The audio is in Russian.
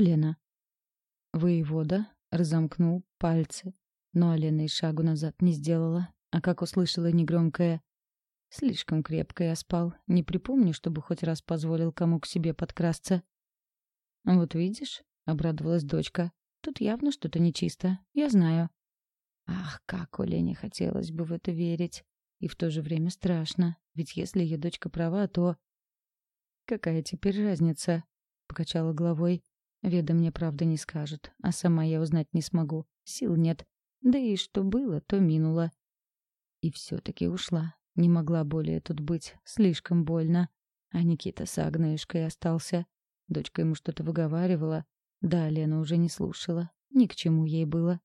Лена?» Воевода разомкнул пальцы, но Лена и шагу назад не сделала, а как услышала негромкое «Слишком крепко я спал, не припомню, чтобы хоть раз позволил кому к себе подкрасться». «Вот видишь», — обрадовалась дочка, — «тут явно что-то нечисто, я знаю». Ах, как Олене хотелось бы в это верить. И в то же время страшно, ведь если ее дочка права, то... «Какая теперь разница?» — покачала головой. «Веда мне правда не скажет, а сама я узнать не смогу. Сил нет. Да и что было, то минуло». И все-таки ушла. Не могла более тут быть. Слишком больно. А Никита с Агнешкой остался. Дочка ему что-то выговаривала. Да, Лена уже не слушала. Ни к чему ей было.